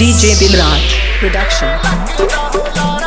DJ Bilraj production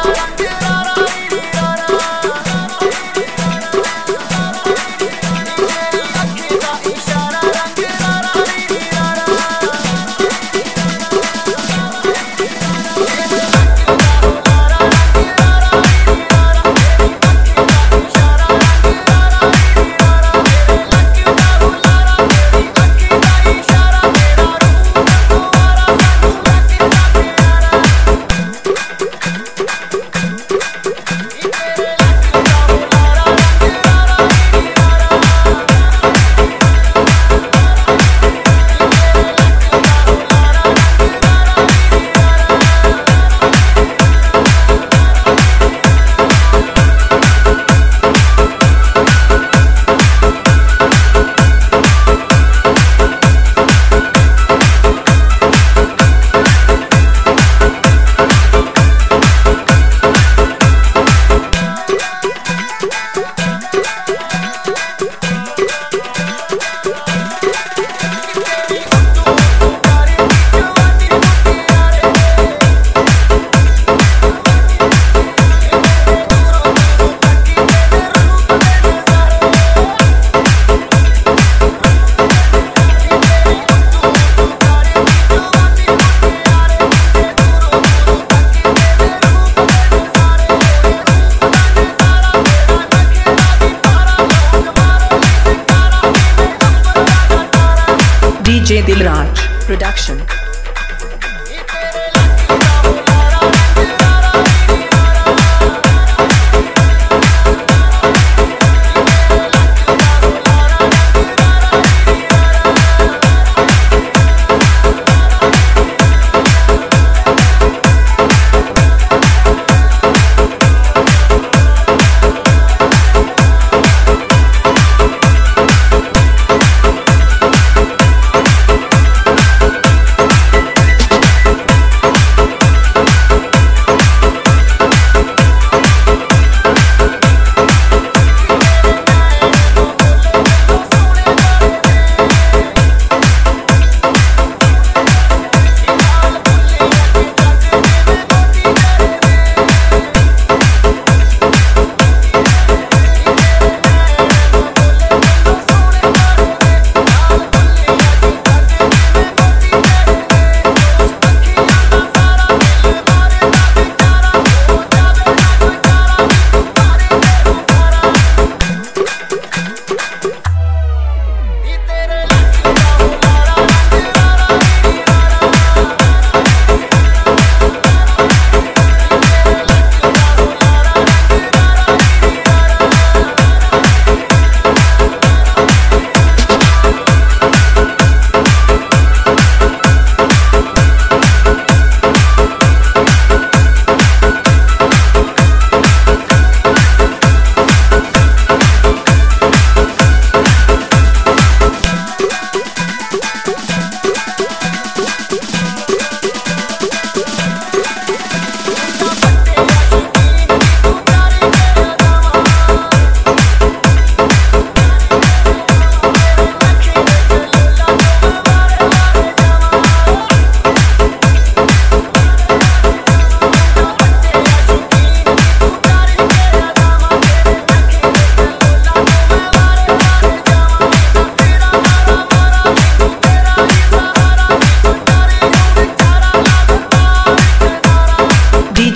DJ Dilraj Production.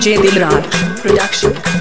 DJ Dilraj Production.